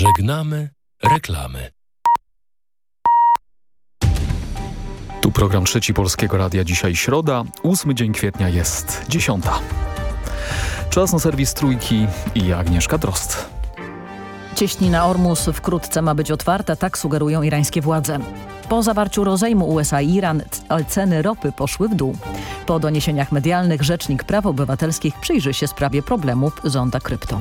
Żegnamy reklamy. Tu program Trzeci Polskiego Radia. Dzisiaj środa, ósmy dzień kwietnia jest dziesiąta. Czas na serwis Trójki i Agnieszka Drost. Cieśnina Ormus wkrótce ma być otwarta, tak sugerują irańskie władze. Po zawarciu rozejmu USA i Iran ceny ropy poszły w dół. Po doniesieniach medialnych Rzecznik Praw Obywatelskich przyjrzy się sprawie problemów zonda krypto.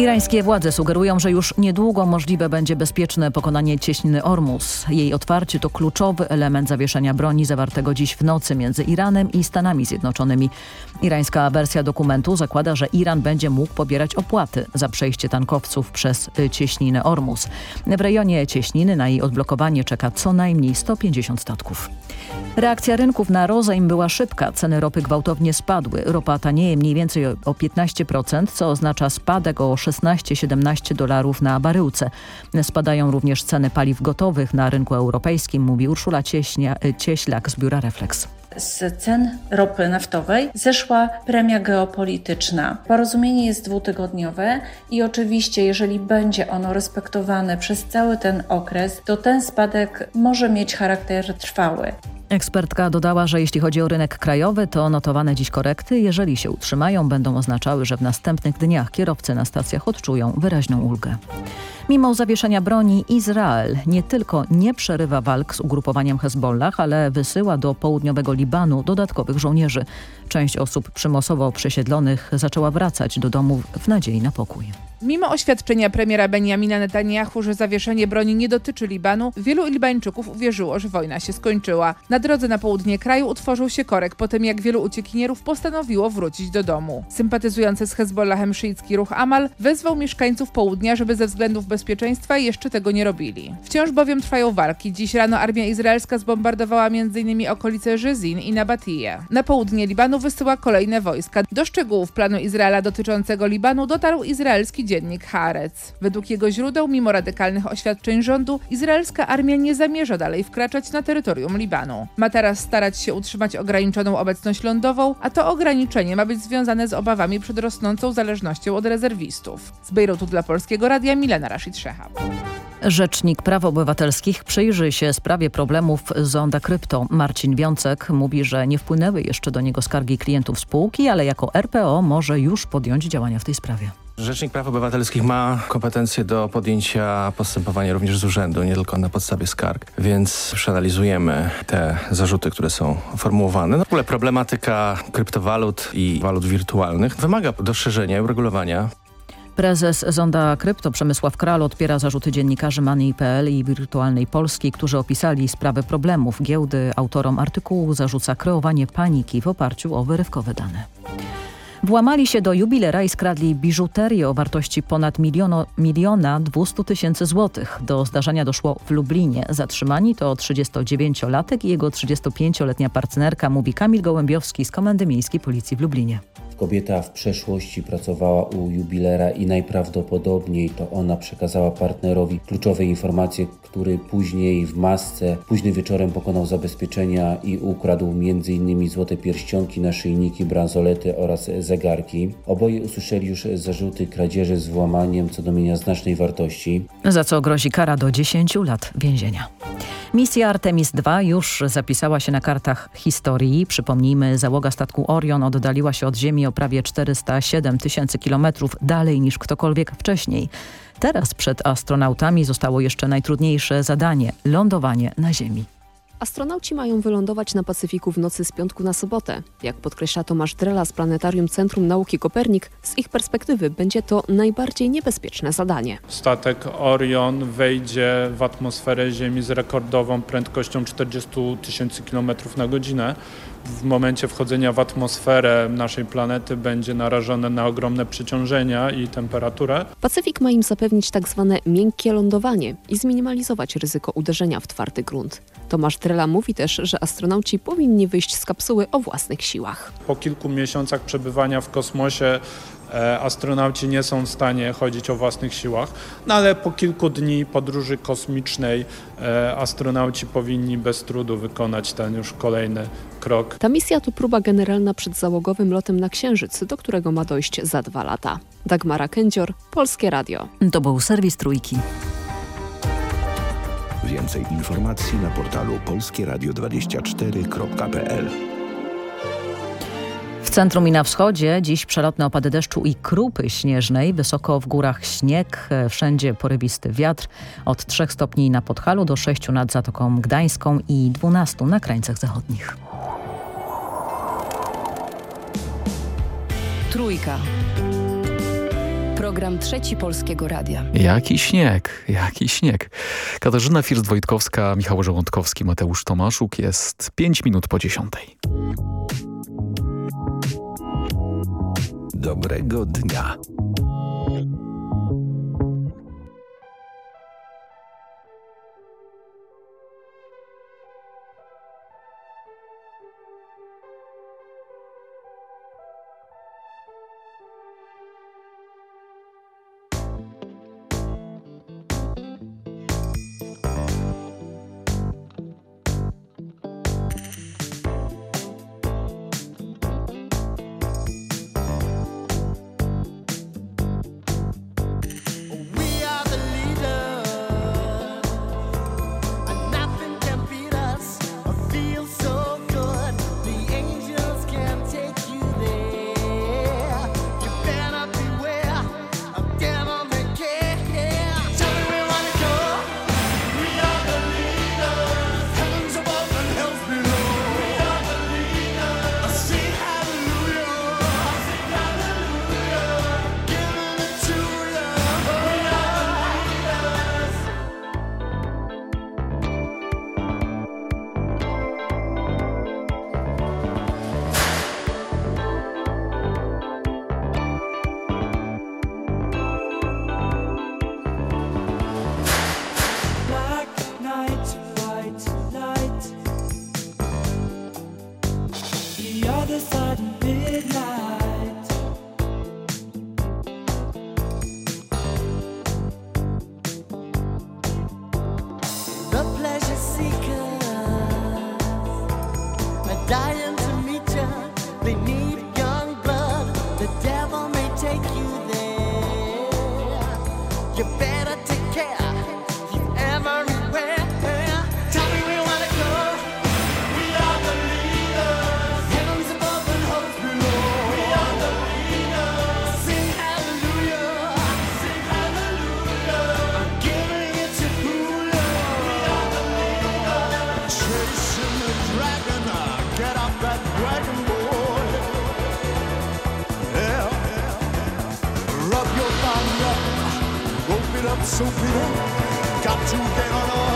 Irańskie władze sugerują, że już niedługo możliwe będzie bezpieczne pokonanie cieśniny Ormus. Jej otwarcie to kluczowy element zawieszenia broni zawartego dziś w nocy między Iranem i Stanami Zjednoczonymi. Irańska wersja dokumentu zakłada, że Iran będzie mógł pobierać opłaty za przejście tankowców przez cieśninę Ormus. W rejonie cieśniny na jej odblokowanie czeka co najmniej 150 statków. Reakcja rynków na rozejm była szybka. Ceny ropy gwałtownie spadły. Ropa tanieje mniej więcej o 15%, co oznacza spadek o 16-17 dolarów na baryłce. Spadają również ceny paliw gotowych na rynku europejskim, mówi Urszula Cieśnia, Cieślak z biura Reflex z cen ropy naftowej zeszła premia geopolityczna. Porozumienie jest dwutygodniowe i oczywiście, jeżeli będzie ono respektowane przez cały ten okres, to ten spadek może mieć charakter trwały. Ekspertka dodała, że jeśli chodzi o rynek krajowy, to notowane dziś korekty, jeżeli się utrzymają, będą oznaczały, że w następnych dniach kierowcy na stacjach odczują wyraźną ulgę. Mimo zawieszenia broni Izrael nie tylko nie przerywa walk z ugrupowaniem Hezbollah, ale wysyła do południowego Libanu dodatkowych żołnierzy. Część osób przymusowo przesiedlonych zaczęła wracać do domów w nadziei na pokój. Mimo oświadczenia premiera Benjamina Netanyahu, że zawieszenie broni nie dotyczy Libanu, wielu Libańczyków uwierzyło, że wojna się skończyła. Na drodze na południe kraju utworzył się korek po tym, jak wielu uciekinierów postanowiło wrócić do domu. Sympatyzujący z Hezbollahem szyicki ruch Amal wezwał mieszkańców południa, żeby ze względów bezpieczeństwa jeszcze tego nie robili. Wciąż bowiem trwają walki. Dziś rano armia izraelska zbombardowała m.in. okolice Żyzin i Nabatiję. Na południe Libanu wysyła kolejne wojska. Do szczegółów planu Izraela dotyczącego Libanu dotarł izraelski dziennik Haaretz. Według jego źródeł, mimo radykalnych oświadczeń rządu, izraelska armia nie zamierza dalej wkraczać na terytorium Libanu. Ma teraz starać się utrzymać ograniczoną obecność lądową, a to ograniczenie ma być związane z obawami przed rosnącą zależnością od rezerwistów. Z Bejrutu dla Polskiego Radia Milena Rashid Szehab. Rzecznik Praw Obywatelskich przyjrzy się sprawie problemów z Krypto. Marcin Wiącek mówi, że nie wpłynęły jeszcze do niego skargi klientów spółki, ale jako RPO może już podjąć działania w tej sprawie. Rzecznik Praw Obywatelskich ma kompetencje do podjęcia postępowania również z urzędu, nie tylko na podstawie skarg, więc przeanalizujemy te zarzuty, które są formułowane. No, w ogóle problematyka kryptowalut i walut wirtualnych wymaga dostrzeżenia i uregulowania Prezes Zonda Krypto Przemysław Kral odpiera zarzuty dziennikarzy Money.pl i Wirtualnej Polski, którzy opisali sprawę problemów giełdy. Autorom artykułu zarzuca kreowanie paniki w oparciu o wyrywkowe dane. Włamali się do jubilera i skradli biżuterię o wartości ponad miliono, miliona 200 tysięcy złotych. Do zdarzenia doszło w Lublinie. Zatrzymani to 39-latek i jego 35-letnia partnerka, mówi Kamil Gołębiowski z Komendy Miejskiej Policji w Lublinie. Kobieta w przeszłości pracowała u jubilera i najprawdopodobniej to ona przekazała partnerowi kluczowe informacje, który później w masce późnym wieczorem pokonał zabezpieczenia i ukradł m.in. złote pierścionki, naszyjniki, bransolety oraz zegarki. Oboje usłyszeli już zarzuty kradzieży z włamaniem co do mienia znacznej wartości. Za co grozi kara do 10 lat więzienia. Misja Artemis II już zapisała się na kartach historii. Przypomnijmy, załoga statku Orion oddaliła się od Ziemi o prawie 407 tysięcy kilometrów dalej niż ktokolwiek wcześniej. Teraz przed astronautami zostało jeszcze najtrudniejsze zadanie – lądowanie na Ziemi. Astronauci mają wylądować na Pacyfiku w nocy z piątku na sobotę. Jak podkreśla Tomasz Drela z Planetarium Centrum Nauki Kopernik, z ich perspektywy będzie to najbardziej niebezpieczne zadanie. Statek Orion wejdzie w atmosferę Ziemi z rekordową prędkością 40 tysięcy km na godzinę w momencie wchodzenia w atmosferę naszej planety będzie narażone na ogromne przeciążenia i temperaturę. Pacyfik ma im zapewnić tak zwane miękkie lądowanie i zminimalizować ryzyko uderzenia w twardy grunt. Tomasz Trela mówi też, że astronauci powinni wyjść z kapsuły o własnych siłach. Po kilku miesiącach przebywania w kosmosie astronauci nie są w stanie chodzić o własnych siłach, no ale po kilku dni podróży kosmicznej e, astronauci powinni bez trudu wykonać ten już kolejny krok. Ta misja to próba generalna przed załogowym lotem na Księżyc, do którego ma dojść za dwa lata. Dagmara Kędzior, Polskie Radio. To był serwis Trójki. Więcej informacji na portalu polskieradio24.pl W centrum i na wschodzie dziś przelotne opady deszczu i krupy śnieżnej. Wysoko w górach śnieg, wszędzie porywisty wiatr. Od 3 stopni na Podhalu do 6 nad Zatoką Gdańską i 12 na krańcach zachodnich. Trójka. Program Trzeci Polskiego Radia. Jaki śnieg, jaki śnieg. Katarzyna First-Wojtkowska, Michał Żołądkowski, Mateusz Tomaszuk. Jest 5 minut po dziesiątej. Dobrego dnia. your best. so people got to get on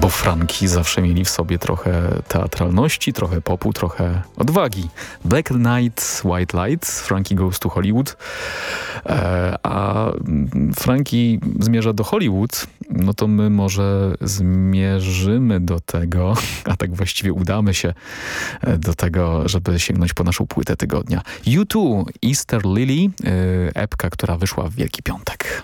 bo Franki zawsze mieli w sobie trochę teatralności, trochę popu, trochę odwagi. Black Night, White Light, Frankie Goes to Hollywood, e, a Frankie zmierza do Hollywood, no to my może zmierzymy do tego, a tak właściwie udamy się e, do tego, żeby sięgnąć po naszą płytę tygodnia. U2 Easter Lily, e, epka, która wyszła w Wielki Piątek.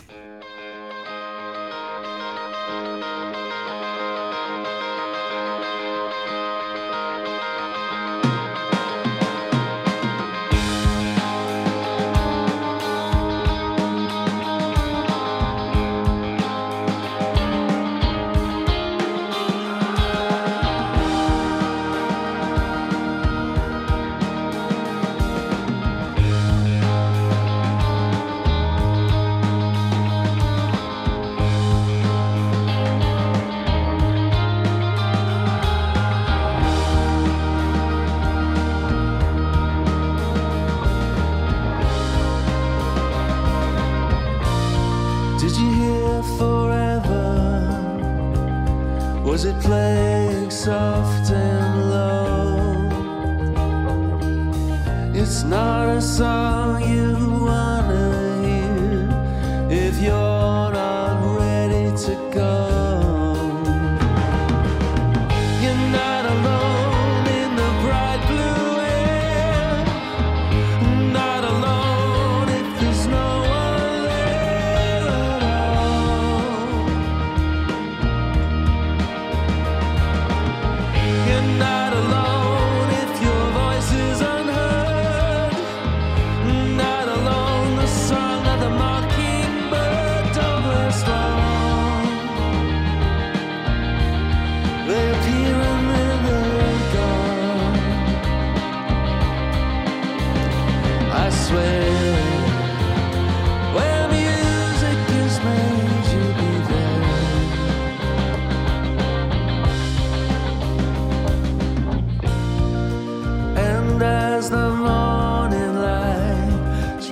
you're not alone.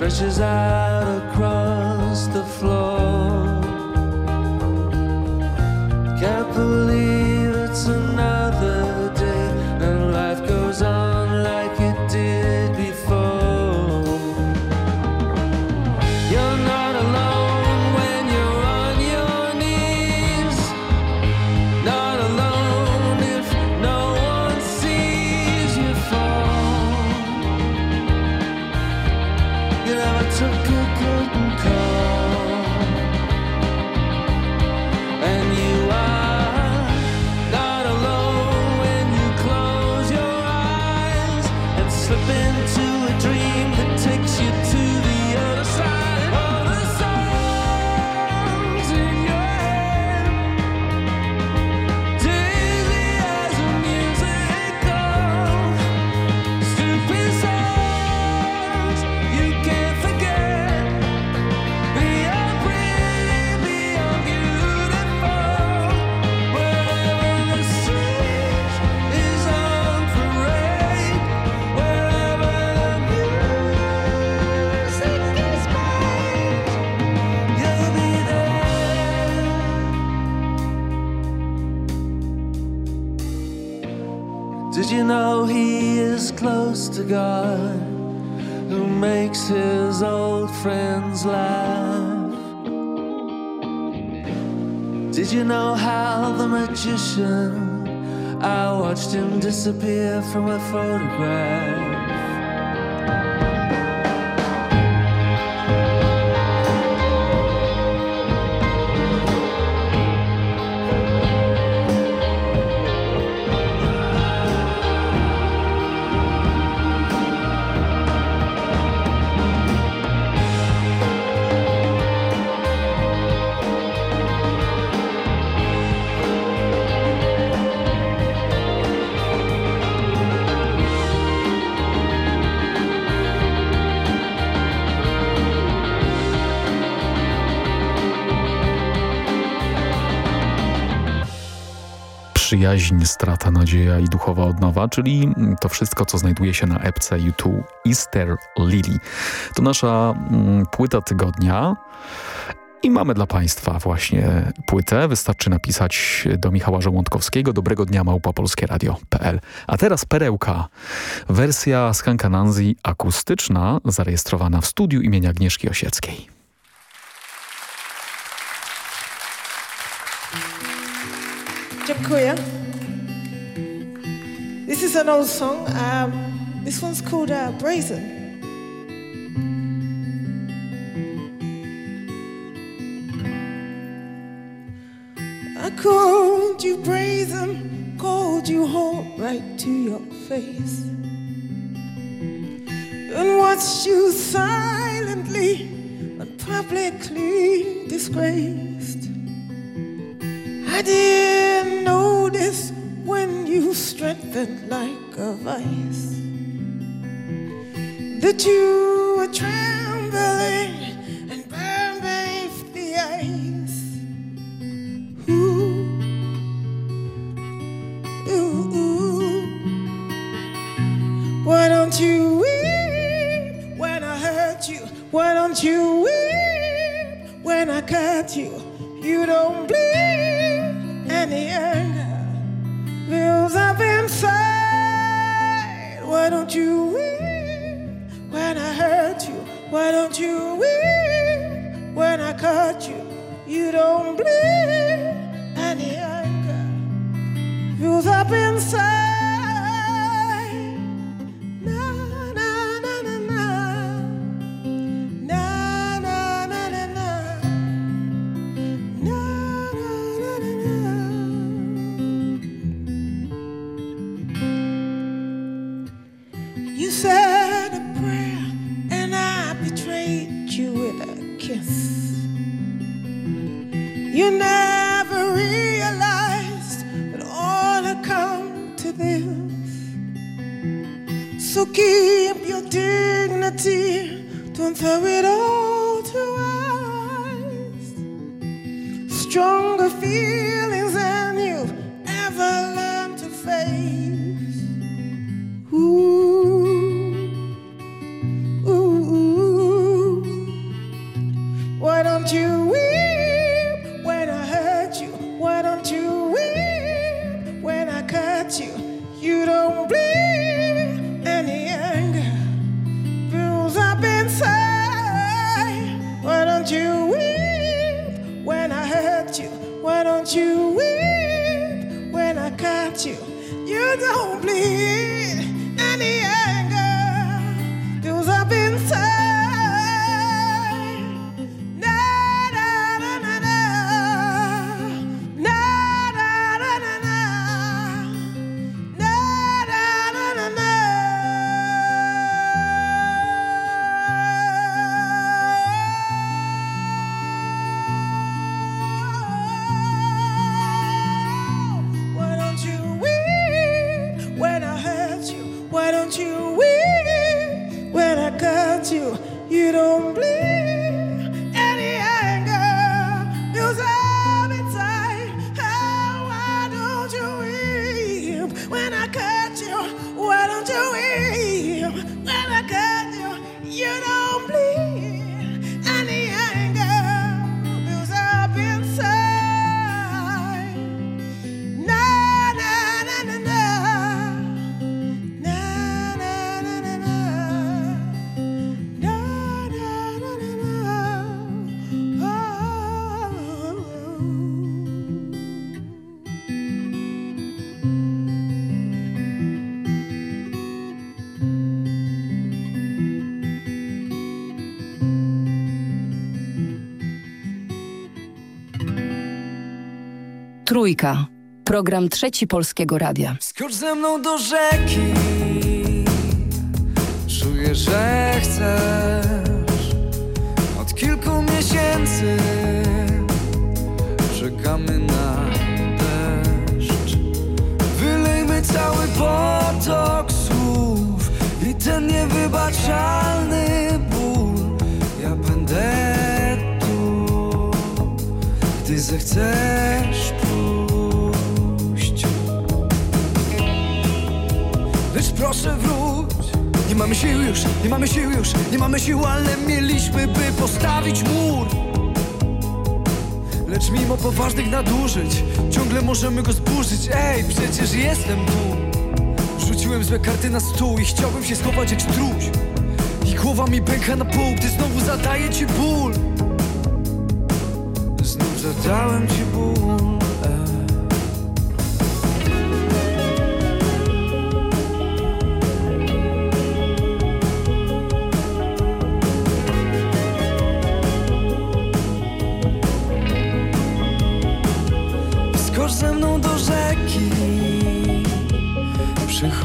Stretches out you know he is close to God? who makes his old friends laugh. Did you know how the magician? I watched him disappear from a photograph. Przyjaźń, strata, nadzieja i duchowa odnowa, czyli to wszystko, co znajduje się na epce U2 Easter Lily. To nasza mm, płyta tygodnia. I mamy dla Państwa właśnie płytę. Wystarczy napisać do Michała Żołądkowskiego dobrego dnia małpapolskieradio.pl. A teraz perełka. Wersja Skankananzi akustyczna zarejestrowana w studiu imienia Agnieszki Osieckiej. Dziękuję. This is an old song. Um, this one's called uh, Brazen. I called you brazen, called you home right to your face, and watched you silently and publicly disgraced. I didn't notice when you strengthened like a vice that you were trembling and burned beneath the ice. Ooh, ooh, ooh. Why don't you weep when I hurt you? Why don't you weep when I cut you? You don't bleed and the anger builds up inside. Why don't you weep when I hurt you? Why don't you weep when I cut you? You don't bleed and the anger builds up inside. around you. Trójka. Program Trzeci Polskiego Radia. Skocz ze mną do rzeki. Czuję, że chcesz. Od kilku miesięcy Czekamy na deszcz. Wylejmy cały potok słów I ten niewybaczalny ból. Ja będę tu Gdy zechcesz proszę wróć. Nie mamy sił już, nie mamy sił już Nie mamy sił, ale mieliśmy by postawić mur. Lecz mimo poważnych nadużyć Ciągle możemy go zburzyć. Ej, przecież jestem tu. Rzuciłem złe karty na stół I chciałbym się schować jak struś. I głowa mi pęka na pół Gdy znowu zadaję ci ból. Znów zadałem ci ból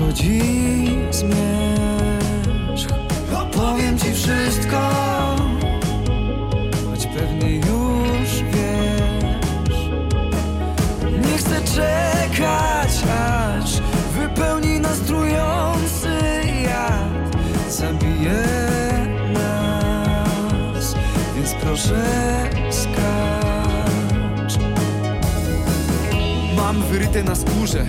Przychodzi zmierzch. Opowiem ci wszystko Choć pewnie już wiesz. Nie chcę czekać aż Wypełni nas trujący jad. Zabije nas Więc proszę skacz Mam wyryte na skórze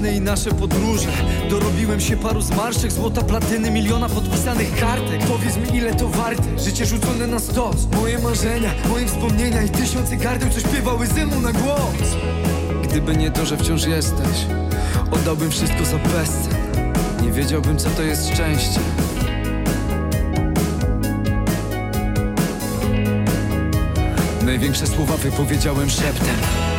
Blizny i nasze podróże. Dorobiłem się paru zmarszczek Złota, platyny, miliona podpisanych kartek. Powiedz mi ile to warte? Życie rzucone na stos. Moje marzenia, moje wspomnienia I tysiące gardeł, co śpiewały ze mną na głos. Gdyby nie to, że wciąż jesteś Oddałbym wszystko za bezcen. Nie wiedziałbym co to jest szczęście. Największe słowa wypowiedziałem szeptem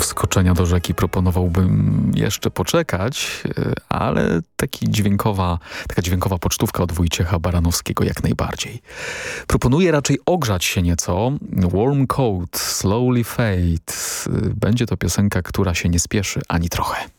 wskoczenia do rzeki proponowałbym jeszcze poczekać, y, ale taki dźwiękowa, taka dźwiękowa pocztówka od Wojciecha Baranowskiego jak najbardziej. Proponuję raczej ogrzać się nieco. Warm Coat, Slowly Fade. Y, Będzie to piosenka, która się nie spieszy ani trochę.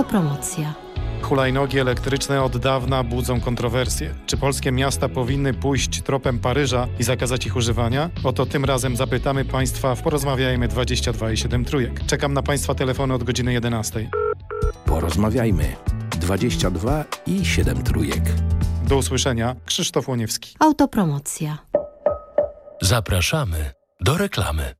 Autopromocja. Hulajnogi elektryczne od dawna budzą kontrowersje. Czy polskie miasta powinny pójść tropem Paryża i zakazać ich używania? Oto tym razem zapytamy Państwa w Porozmawiajmy 22 i 7 trójek. Czekam na Państwa telefony od godziny 11. Porozmawiajmy. 22 i 7 trójek. Do usłyszenia. Krzysztof Łoniewski. Autopromocja. Zapraszamy do reklamy.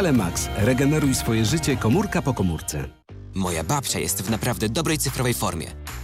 Max. Regeneruj swoje życie komórka po komórce. Moja babcia jest w naprawdę dobrej cyfrowej formie.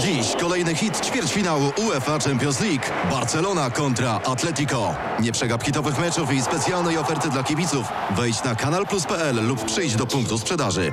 dziś kolejny hit ćwierćfinału UEFA Champions League. Barcelona kontra Atletico. Nie przegap hitowych meczów i specjalnej oferty dla kibiców. Wejdź na kanalplus.pl lub przyjdź do punktu sprzedaży.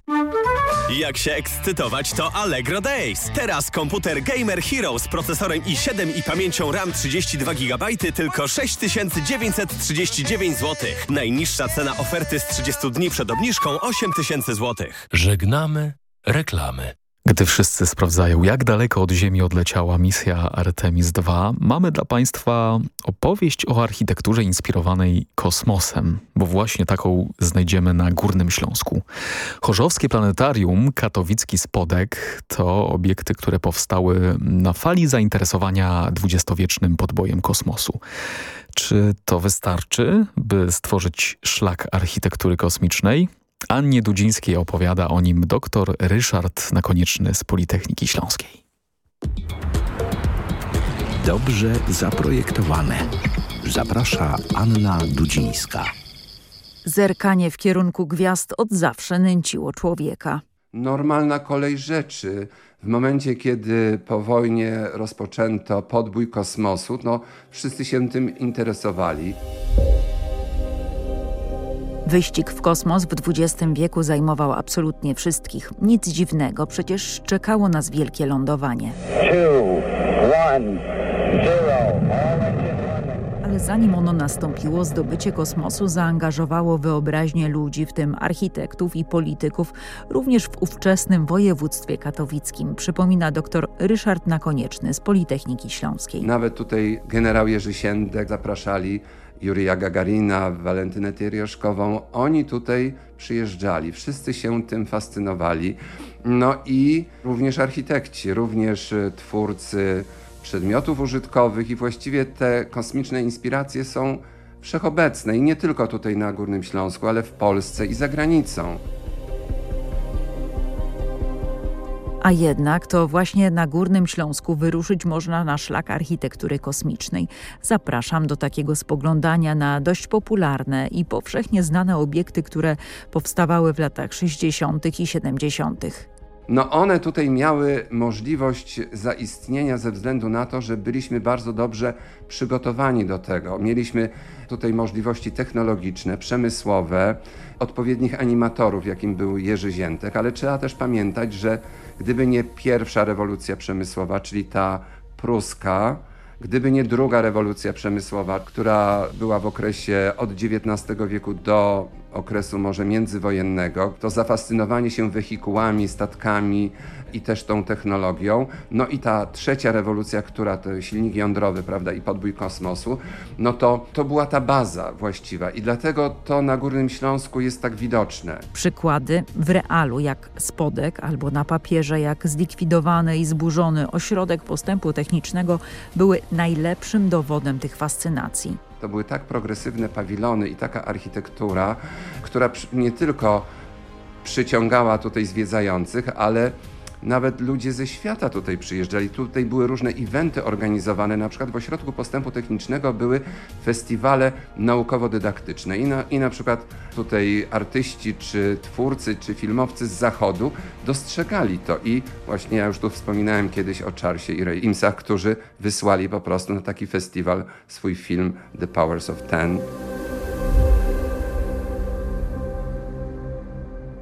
Jak się ekscytować, to Allegro Days. Teraz komputer Gamer Hero z procesorem i7 i pamięcią RAM 32 GB tylko 6939 zł. Najniższa cena oferty z 30 dni przed obniżką 8000 zł. Żegnamy reklamy. Gdy wszyscy sprawdzają, jak daleko od Ziemi odleciała misja Artemis II, mamy dla Państwa opowieść o architekturze inspirowanej kosmosem, bo właśnie taką znajdziemy na Górnym Śląsku. Chorzowskie Planetarium, Katowicki Spodek to obiekty, które powstały na fali zainteresowania dwudziestowiecznym podbojem kosmosu. Czy to wystarczy, by stworzyć szlak architektury kosmicznej? Annie Dudzińskiej opowiada o nim dr Ryszard Nakonieczny z Politechniki Śląskiej. Dobrze zaprojektowane. Zaprasza Anna Dudzińska. Zerkanie w kierunku gwiazd od zawsze nęciło człowieka. Normalna kolej rzeczy. W momencie, kiedy po wojnie rozpoczęto podbój kosmosu, no wszyscy się tym interesowali. Wyścig w kosmos w XX wieku zajmował absolutnie wszystkich. Nic dziwnego, przecież czekało nas wielkie lądowanie. Ale zanim ono nastąpiło, zdobycie kosmosu zaangażowało wyobraźnię ludzi, w tym architektów i polityków, również w ówczesnym województwie katowickim, przypomina dr Ryszard Nakonieczny z Politechniki Śląskiej. Nawet tutaj generał Jerzy Siędek zapraszali Jurija Gagarina, Walentynę Tierioszkową. Oni tutaj przyjeżdżali, wszyscy się tym fascynowali. No i również architekci, również e, twórcy przedmiotów użytkowych i właściwie te kosmiczne inspiracje są wszechobecne i nie tylko tutaj na Górnym Śląsku, ale w Polsce i za granicą. A jednak to właśnie na Górnym Śląsku wyruszyć można na szlak architektury kosmicznej. Zapraszam do takiego spoglądania na dość popularne i powszechnie znane obiekty, które powstawały w latach 60. i 70. No one tutaj miały możliwość zaistnienia ze względu na to, że byliśmy bardzo dobrze przygotowani do tego. Mieliśmy tutaj możliwości technologiczne, przemysłowe, odpowiednich animatorów, jakim był Jerzy Ziętek, ale trzeba też pamiętać, że gdyby nie pierwsza rewolucja przemysłowa, czyli ta pruska, gdyby nie druga rewolucja przemysłowa, która była w okresie od XIX wieku do okresu może międzywojennego, to zafascynowanie się wehikułami, statkami i też tą technologią. No i ta trzecia rewolucja, która to silnik jądrowy, prawda, i podbój kosmosu, no to to była ta baza właściwa i dlatego to na Górnym Śląsku jest tak widoczne. Przykłady w realu jak Spodek albo na papierze jak zlikwidowany i zburzony ośrodek postępu technicznego były najlepszym dowodem tych fascynacji. To były tak progresywne pawilony i taka architektura, która nie tylko przyciągała tutaj zwiedzających, ale nawet ludzie ze świata tutaj przyjeżdżali. Tutaj były różne eventy organizowane, na przykład w Ośrodku Postępu Technicznego były festiwale naukowo-dydaktyczne i na, i na przykład tutaj artyści, czy twórcy, czy filmowcy z zachodu dostrzegali to i właśnie ja już tu wspominałem kiedyś o Charlesie i Ray Imsach, którzy wysłali po prostu na taki festiwal swój film The Powers of Ten.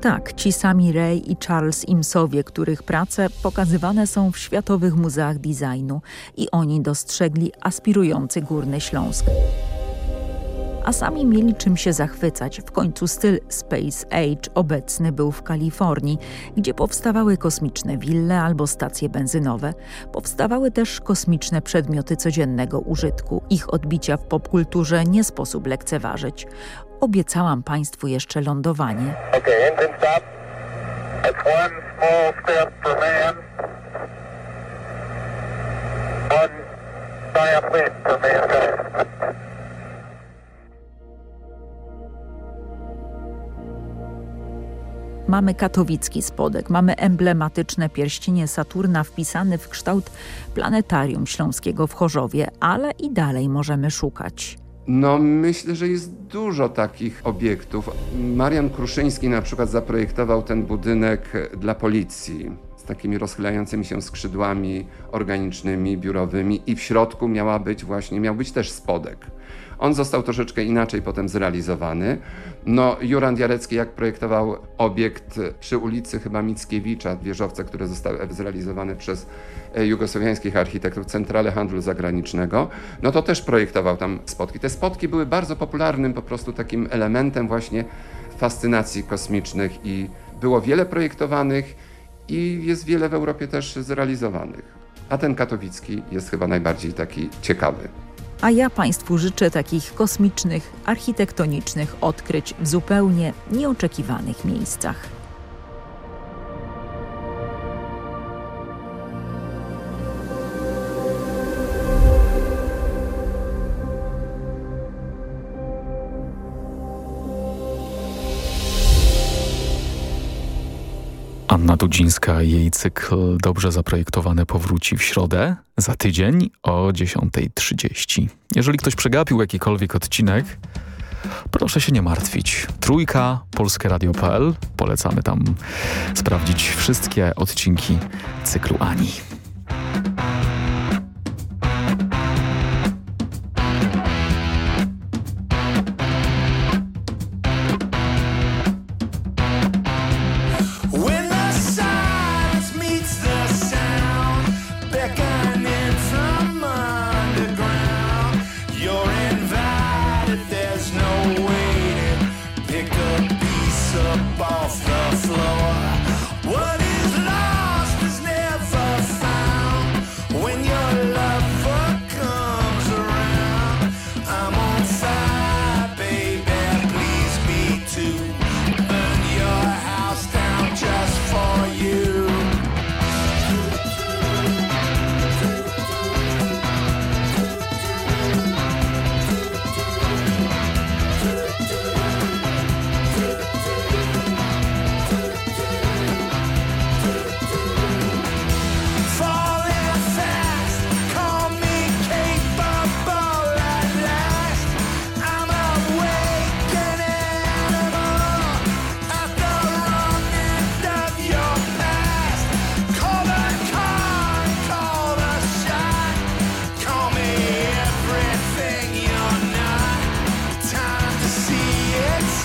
Tak, ci sami Ray i Charles Imsowie, których prace pokazywane są w światowych muzeach designu i oni dostrzegli aspirujący Górny Śląsk. A sami mieli czym się zachwycać. W końcu styl Space Age obecny był w Kalifornii, gdzie powstawały kosmiczne wille albo stacje benzynowe. Powstawały też kosmiczne przedmioty codziennego użytku. Ich odbicia w popkulturze nie sposób lekceważyć. Obiecałam Państwu jeszcze lądowanie. Okay, engine stop. That's one small step for man. One giant leap for mankind. Mamy katowicki spodek, mamy emblematyczne pierścienie Saturna wpisany w kształt planetarium śląskiego w Chorzowie, ale i dalej możemy szukać. No myślę, że jest dużo takich obiektów. Marian Kruszyński na przykład zaprojektował ten budynek dla policji z takimi rozchylającymi się skrzydłami organicznymi, biurowymi i w środku miała być właśnie, miał być też spodek. On został troszeczkę inaczej potem zrealizowany. No, Juran Jarecki, jak projektował obiekt przy ulicy chyba Mickiewicza, wieżowce, które zostały zrealizowane przez e, jugosłowiańskich architektów, Centralę Handlu Zagranicznego, no to też projektował tam spotki. Te spotki były bardzo popularnym po prostu takim elementem właśnie fascynacji kosmicznych i było wiele projektowanych i jest wiele w Europie też zrealizowanych. A ten katowicki jest chyba najbardziej taki ciekawy. A ja Państwu życzę takich kosmicznych, architektonicznych odkryć w zupełnie nieoczekiwanych miejscach. Dudzińska i jej cykl Dobrze zaprojektowane powróci w środę za tydzień o 10.30. Jeżeli ktoś przegapił jakikolwiek odcinek, proszę się nie martwić. Trójka, polskieradio.pl. Polecamy tam sprawdzić wszystkie odcinki cyklu Ani.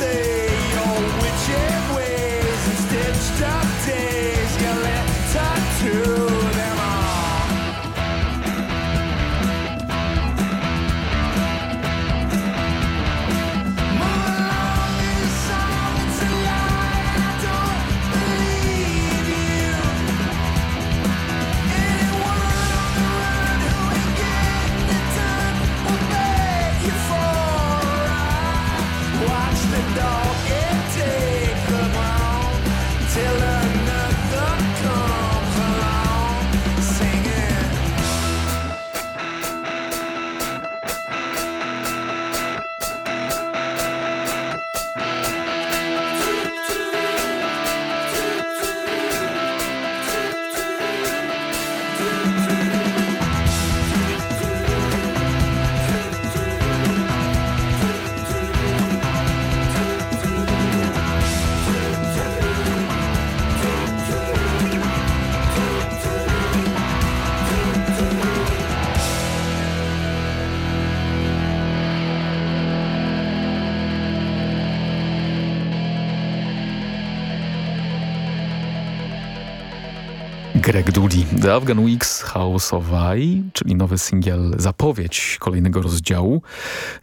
stay your witching ways and stitched up days. Afghan Weeks House of I, czyli nowy singiel, zapowiedź kolejnego rozdziału,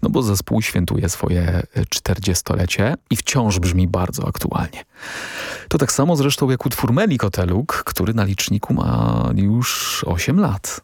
no bo zespół świętuje swoje 40-lecie i wciąż brzmi bardzo aktualnie. To tak samo zresztą jak utwór Meli Koteluk, który na liczniku ma już 8 lat.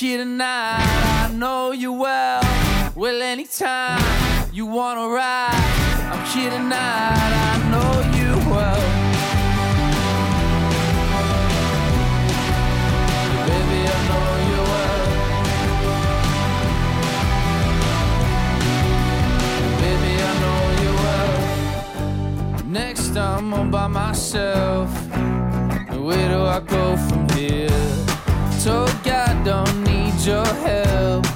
Here tonight. I know you well. Well, anytime you wanna ride, I'm here tonight. I know you well. Baby, I know you well. Baby, I know you well. Next time I'm by myself. Where do I go from here? Told God don't your help.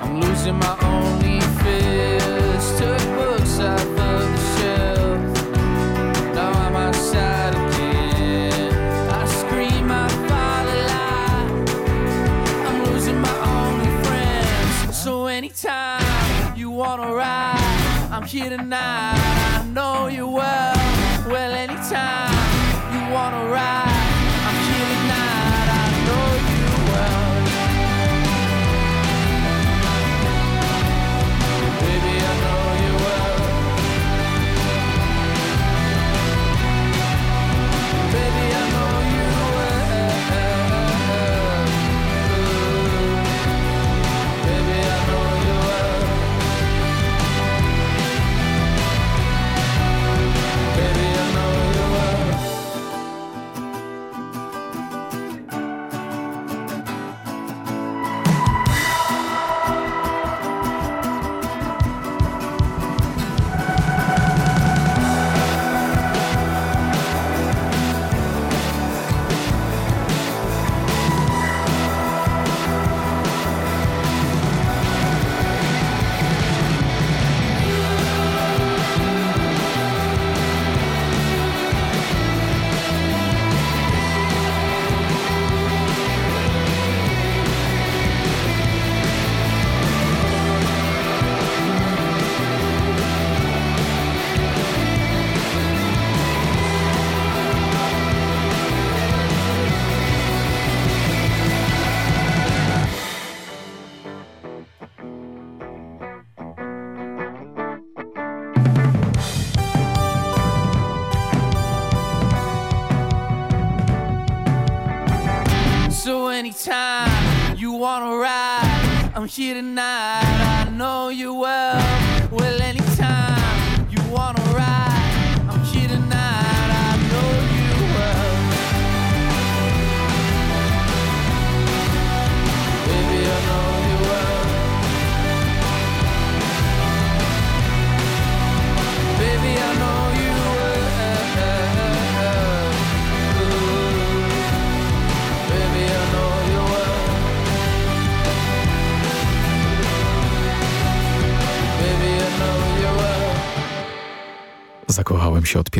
I'm losing my only. Took books out of the shelf. Now I'm outside again. I scream, I fight a. I'm losing my only friends. So anytime you wanna ride, I'm here tonight. I know you. Well, here in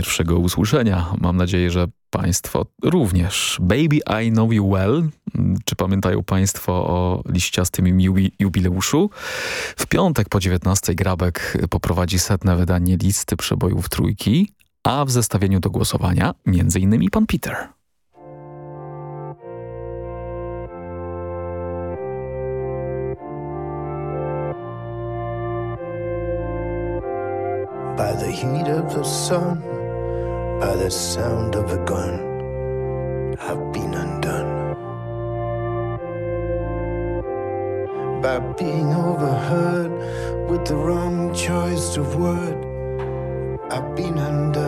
pierwszego usłyszenia. Mam nadzieję, że Państwo również. Baby I Know You Well. Czy pamiętają Państwo o liściastym jubi- jubileuszu? W piątek po 19 Grabek poprowadzi setne wydanie listy przebojów trójki, a w zestawieniu do głosowania m.in. pan Peter. by the heat of the sun, by the sound of a gun, I've been undone. By being overheard with the wrong choice of word, I've been undone.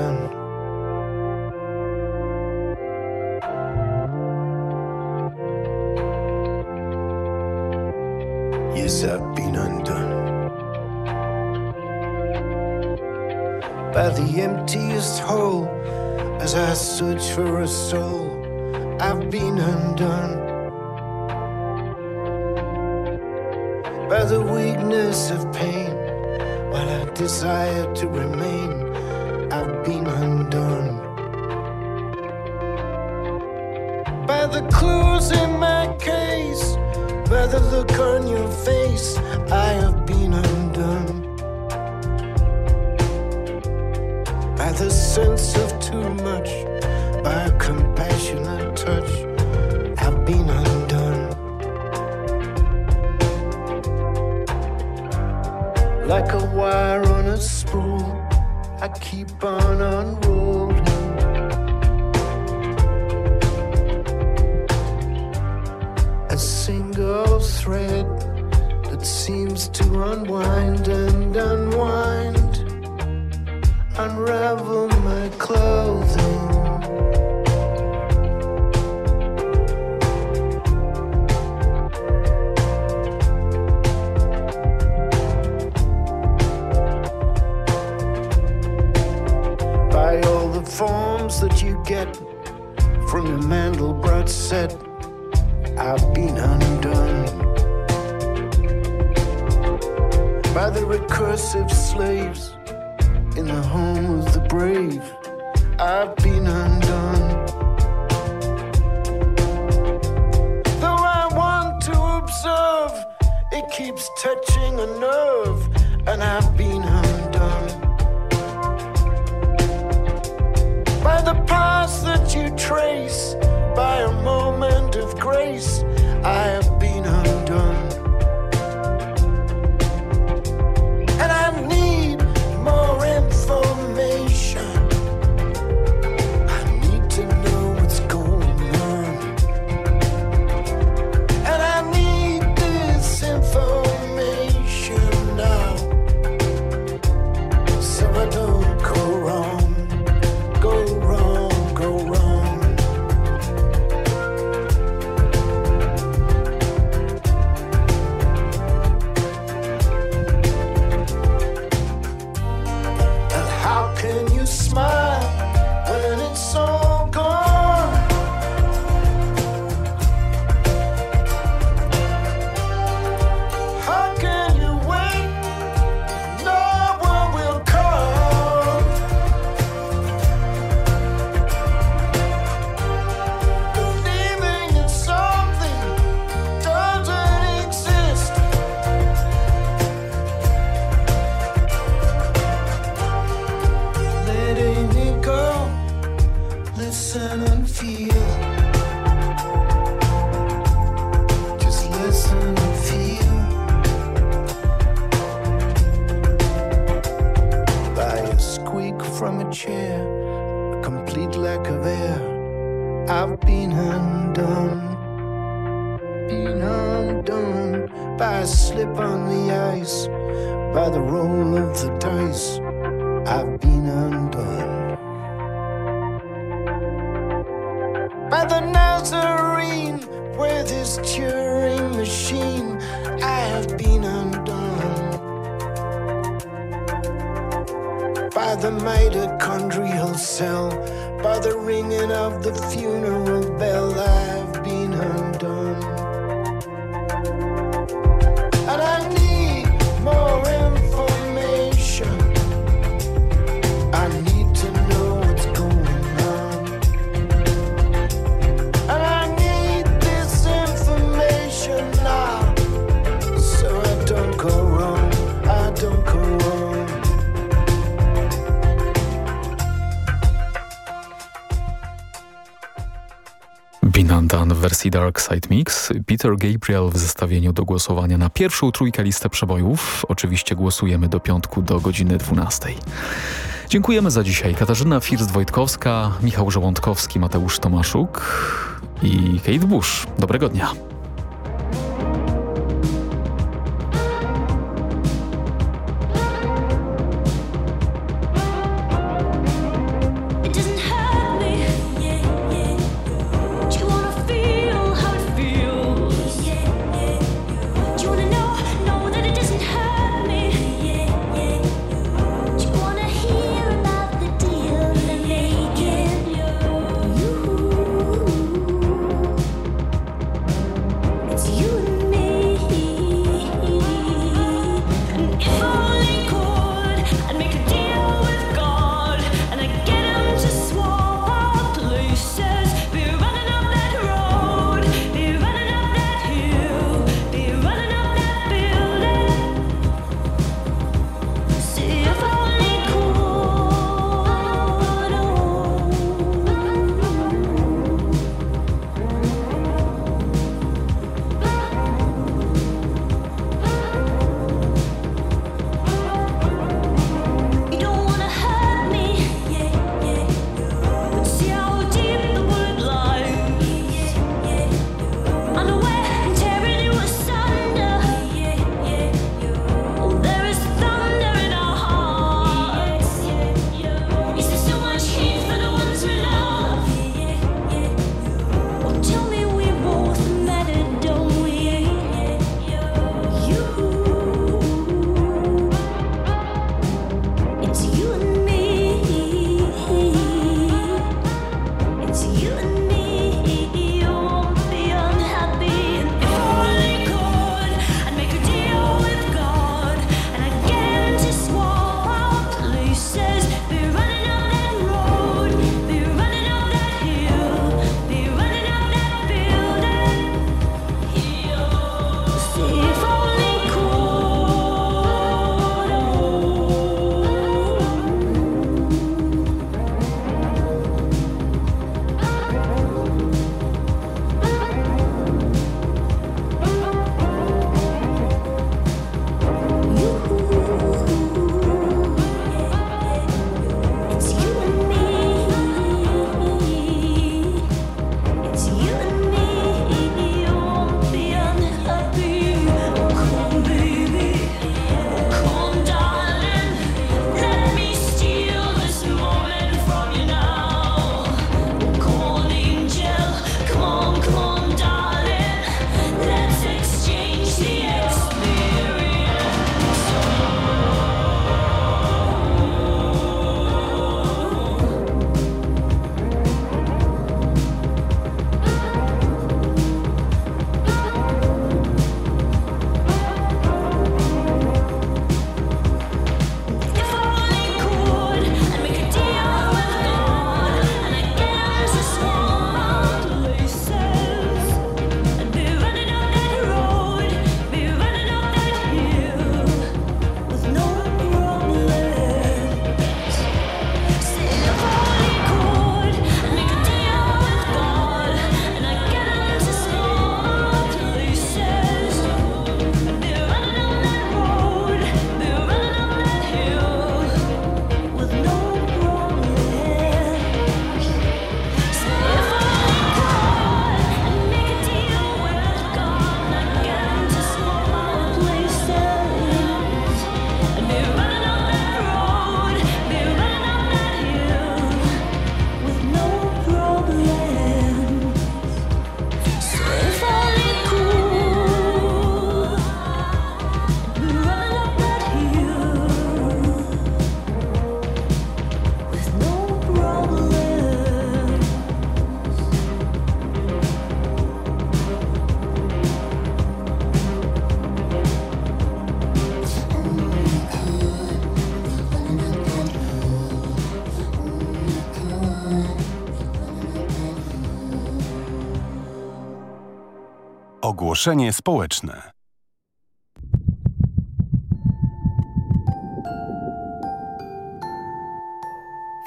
the emptiest hole as I search for a soul. I've been undone by the weakness of pain. While I desire to remain, I've been undone by the clues in my case, by the look on your face. I have sense of too much by a compassionate touch. I've been undone. Like a wire on a spool, I keep on unrolling. A single thread that seems to unwind. said, I've been undone by the recursive slaves. and I'm unfeeling. the ringing of the funeral. formacji Dark Side Mix. Peter Gabriel w zestawieniu do głosowania na pierwszą trójkę listę przebojów. Oczywiście głosujemy do piątku do godziny 12. Dziękujemy za dzisiaj. Katarzyna First-Wojtkowska, Michał Żołądkowski, Mateusz Tomaszuk i Kate Bush. Dobrego dnia. Ogłoszenie społeczne.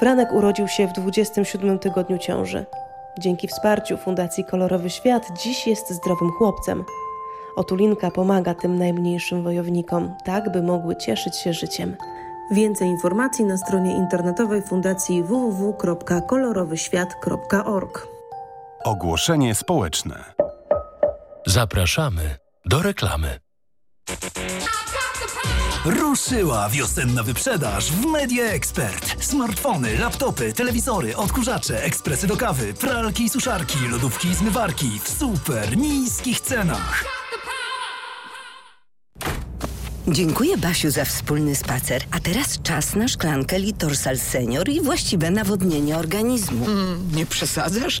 Franek urodził się w 27 tygodniu ciąży. Dzięki wsparciu Fundacji Kolorowy Świat dziś jest zdrowym chłopcem. Otulinka pomaga tym najmniejszym wojownikom, tak by mogły cieszyć się życiem. Więcej informacji na stronie internetowej Fundacji www.kolorowyświat.org. Ogłoszenie społeczne. Zapraszamy do reklamy. Ruszyła wiosenna wyprzedaż w Media Expert. Smartfony, laptopy, telewizory, odkurzacze, ekspresy do kawy, pralki i suszarki, lodówki i zmywarki w super niskich cenach. Dziękuję Basiu za wspólny spacer. A teraz czas na szklankę Litorsal Senior i właściwe nawodnienie organizmu. nie przesadzasz?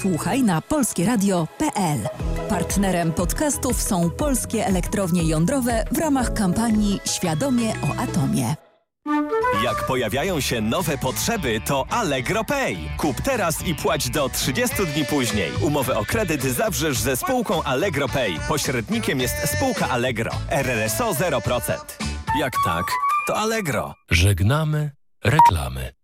Słuchaj na polskieradio.pl. Partnerem podcastów są polskie elektrownie jądrowe w ramach kampanii Świadomie o atomie. Jak pojawiają się nowe potrzeby, to Allegro Pay. Kup teraz i płać do 30 dni później. Umowę o kredyt zawrzesz ze spółką Allegro Pay. Pośrednikiem jest spółka Allegro. RRSO 0%. Jak tak, to Allegro. Żegnamy reklamy.